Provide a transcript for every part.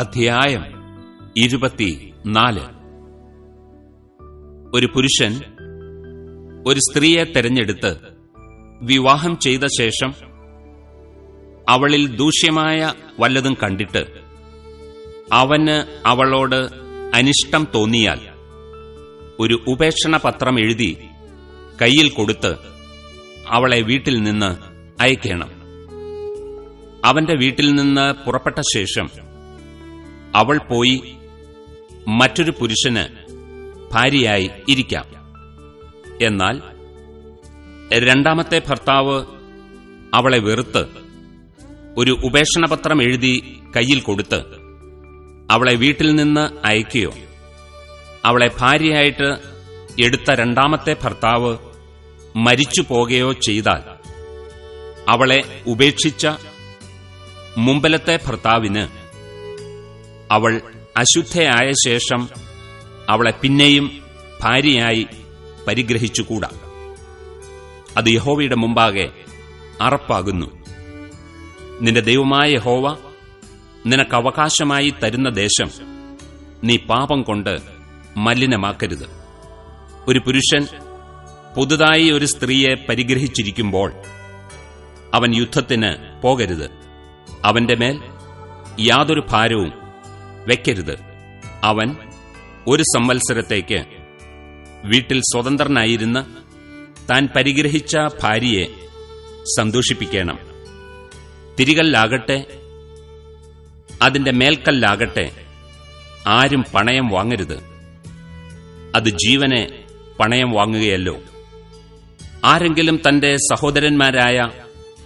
അധ്യായം ഇരുപത്തിനാല്. ഒരു പുരുഷൻ ഒരു സ്ത്രീയെ തെരഞ്ഞെടുത്ത് വിവാഹം ചെയ്ത ശേഷം അവളിൽ ദൂഷ്യമായ വല്ലതും കണ്ടിട്ട് അവന് അവളോട് അനിഷ്ടം തോന്നിയാൽ ഒരു ഉപേക്ഷണ പത്രം എഴുതി കയ്യിൽ കൊടുത്ത് അവളെ വീട്ടിൽ നിന്ന് അയക്കണം. അവന്റെ വീട്ടിൽ നിന്ന് പുറപ്പെട്ട ശേഷം അവൾ പോയി മറ്റൊരു പുരുഷന് ഭാര്യയായി ഇരിക്കാം. എന്നാൽ രണ്ടാമത്തെ ഭർത്താവ് അവളെ വെറുത്ത് ഒരു ഉപേക്ഷണപത്രം എഴുതി കയ്യിൽ കൊടുത്ത് അവളെ വീട്ടിൽ നിന്ന് അയക്കുകയോ അവളെ ഭാര്യയായിട്ട് എടുത്ത രണ്ടാമത്തെ ഭർത്താവ് മരിച്ചു പോകുകയോ ചെയ്താൽ അവളെ ഉപേക്ഷിച്ച മുമ്പലത്തെ ഭർത്താവിന് അവൾ അശുദ്ധയായ ശേഷം അവളെ പിന്നെയും ഭാര്യയായി പരിഗ്രഹിച്ചുകൂടാ. അത് യഹോവയുടെ മുമ്പാകെ അറപ്പാകുന്നു. നിന്റെ ദൈവമായ യഹോവ നിനക്ക് അവകാശമായി തരുന്ന ദേശം നീ പാപം കൊണ്ട് മലിനമാക്കരുത്. ഒരു പുരുഷൻ പുതുതായി ഒരു സ്ത്രീയെ പരിഗ്രഹിച്ചിരിക്കുമ്പോൾ അവൻ യുദ്ധത്തിന് പോകരുത്. അവന്റെ മേൽ യാതൊരു ഭാരവും വെക്കരുത്. അവൻ ഒരു സംവത്സരത്തേക്ക് വീട്ടിൽ സ്വതന്ത്രനായിരുന്ന് താൻ പരിഗ്രഹിച്ച ഭാര്യയെ സന്തോഷിപ്പിക്കണം. തിരികല്ലാകട്ടെ അതിന്റെ മേൽക്കല്ലാകട്ടെ ആരും പണയം വാങ്ങരുത്. അത് ജീവനെ പണയം വാങ്ങുകയല്ലോ. ആരെങ്കിലും തന്റെ സഹോദരന്മാരായ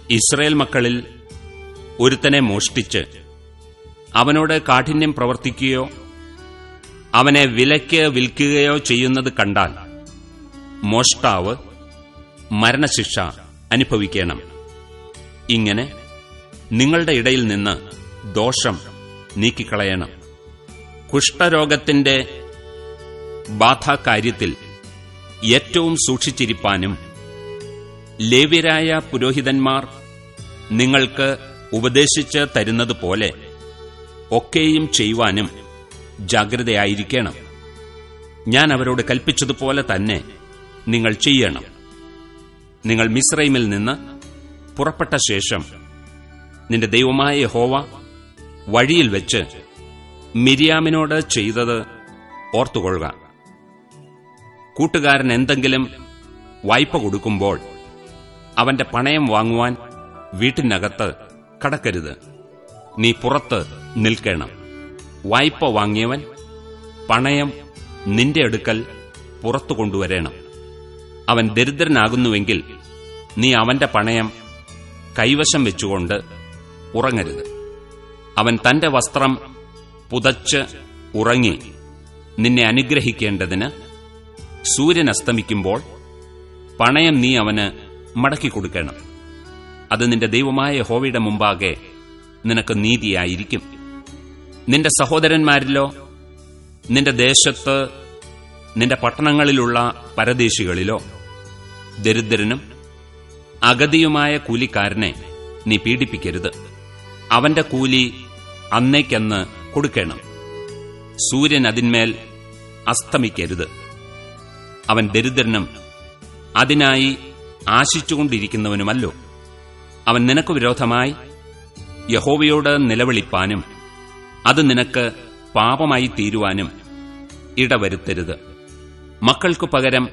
ഇസ്രയേൽ മക്കളിൽ ഒരുത്തനെ മോഷ്ടിച്ച് അവനോട് കാഠിന്യം പ്രവർത്തിക്കുകയോ അവനെ വിലയ്ക്ക് വിൽക്കുകയോ ചെയ്യുന്നത് കണ്ടാൽ മോഷ്ടാവ് മരണശിക്ഷ അനുഭവിക്കണം. ഇങ്ങനെ നിങ്ങളുടെ ഇടയിൽ നിന്ന് ദോഷം നീക്കിക്കളയണം. കുഷ്ഠരോഗത്തിന്റെ ബാധാകാര്യത്തിൽ ഏറ്റവും സൂക്ഷിച്ചിരിപ്പാനും ലേവ്യരായ പുരോഹിതന്മാർ നിങ്ങൾക്ക് ഉപദേശിച്ച് തരുന്നതുപോലെ ഒക്കെയും ചെയ്യുവാനും ജാഗ്രതയായിരിക്കണം. ഞാൻ അവരോട് കൽപ്പിച്ചതുപോലെ തന്നെ നിങ്ങൾ ചെയ്യണം. നിങ്ങൾ മിസ്രൈമിൽ നിന്ന് പുറപ്പെട്ട ശേഷം നിന്റെ ദൈവമായ ഹോവ വഴിയിൽ വെച്ച് മിരിയാമിനോട് ചെയ്തത് ഓർത്തുകൊള്ളുക. കൂട്ടുകാരൻ എന്തെങ്കിലും വായ്പ കൊടുക്കുമ്പോൾ അവന്റെ പണയം വാങ്ങുവാൻ വീട്ടിനകത്ത് കടക്കരുത്. നീ പുറത്ത് നിൽക്കണം. വായ്പ വാങ്ങിയവൻ പണയം നിന്റെ അടുക്കൽ പുറത്തു കൊണ്ടുവരണം. അവൻ ദരിദ്രനാകുന്നുവെങ്കിൽ നീ അവന്റെ പണയം കൈവശം വെച്ചുകൊണ്ട് ഉറങ്ങരുത്. അവൻ തന്റെ വസ്ത്രം പുതച്ച് ഉറങ്ങി നിന്നെ അനുഗ്രഹിക്കേണ്ടതിന് സൂര്യൻ അസ്തമിക്കുമ്പോൾ പണയം നീ അവന് മടക്കി കൊടുക്കണം. അത് നിന്റെ ദൈവമായ ഹോവിയുടെ മുമ്പാകെ നിനക്ക് നീതിയായിരിക്കും. നിന്റെ സഹോദരന്മാരിലോ നിന്റെ ദേശത്ത് നിന്റെ പട്ടണങ്ങളിലുള്ള പരദേശികളിലോ ദരിദ്രനും അഗതിയുമായ കൂലിക്കാരനെ നീ പീഡിപ്പിക്കരുത്. അവന്റെ കൂലി അന്നേക്കന്ന് കൊടുക്കണം. സൂര്യൻ അതിന്മേൽ അസ്തമിക്കരുത്. അവൻ ദരിദ്രനും അതിനായി ആശിച്ചുകൊണ്ടിരിക്കുന്നവനുമല്ലോ. അവൻ നിനക്ക് വിരോധമായി യഹോവയോട് നിലവിളിപ്പാനും അത് നിനക്ക് പാപമായി തീരുവാനും ഇടവരുത്തരുത്. മക്കൾക്കു പകരം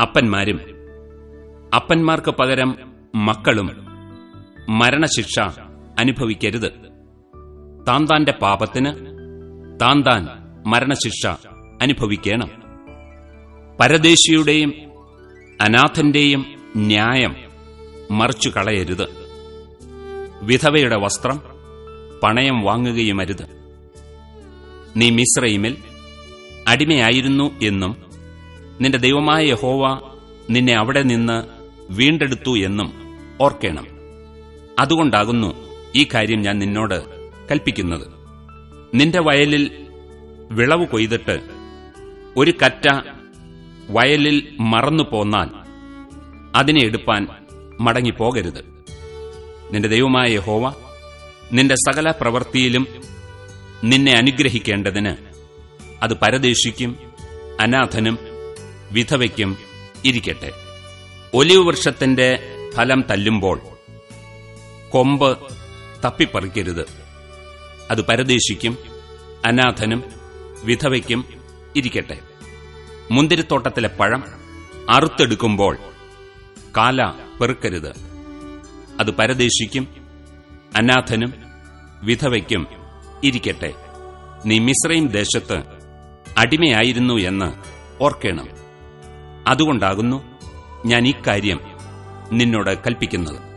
അപ്പന്മാരും അപ്പന്മാർക്ക് പകരം മക്കളും മരണശിക്ഷ അനുഭവിക്കരുത്. താൻ താന്റെ പാപത്തിന് താൻ താൻ മരണശിക്ഷ അനുഭവിക്കണം. പരദേശിയുടെയും അനാഥന്റെയും ന്യായം മറിച്ചു കളയരുത് വിധവയുടെ വസ്ത്രം പണയം വാങ്ങുകയുമരുത്. നീ മിശ്രയിമിൽ അടിമയായിരുന്നു എന്നും നിന്റെ ദൈവമായ യഹോവ നിന്നെ അവിടെ നിന്ന് വീണ്ടെടുത്തു എന്നും ഓർക്കണം. അതുകൊണ്ടാകുന്നു ഈ കാര്യം ഞാൻ നിന്നോട് കൽപ്പിക്കുന്നത്. നിന്റെ വയലിൽ വിളവ് കൊയ്തിട്ട് ഒരു കറ്റ വയലിൽ മറന്നു പോന്നാൽ അതിനെ എടുപ്പാൻ മടങ്ങിപ്പോകരുത്. നിന്റെ ദൈവമായ ഹോവ നിന്റെ സകല പ്രവൃത്തിയിലും നിന്നെ അനുഗ്രഹിക്കേണ്ടതിന് അത് പരദേശിക്കും അനാഥനും വിധവയ്ക്കും ഇരിക്കട്ടെ. ഒലിവ് വൃക്ഷത്തിന്റെ ഫലം തല്ലുമ്പോൾ കൊമ്പ് തപ്പിപ്പറിക്കരുത്. അത് പരദേശിക്കും അനാഥനും വിധവയ്ക്കും ഇരിക്കട്ടെ. മുന്തിരിത്തോട്ടത്തിലെ പഴം അറുത്തെടുക്കുമ്പോൾ കാല പെറുക്കരുത്. അത് പരദേശിക്കും അനാഥനും വിധവയ്ക്കും ഇരിക്കട്ടെ. നീ മിശ്രയും ദേശത്ത് അടിമയായിരുന്നു എന്ന് ഓർക്കേണം. അതുകൊണ്ടാകുന്നു ഞാൻ ഇക്കാര്യം നിന്നോട് കൽപ്പിക്കുന്നത്.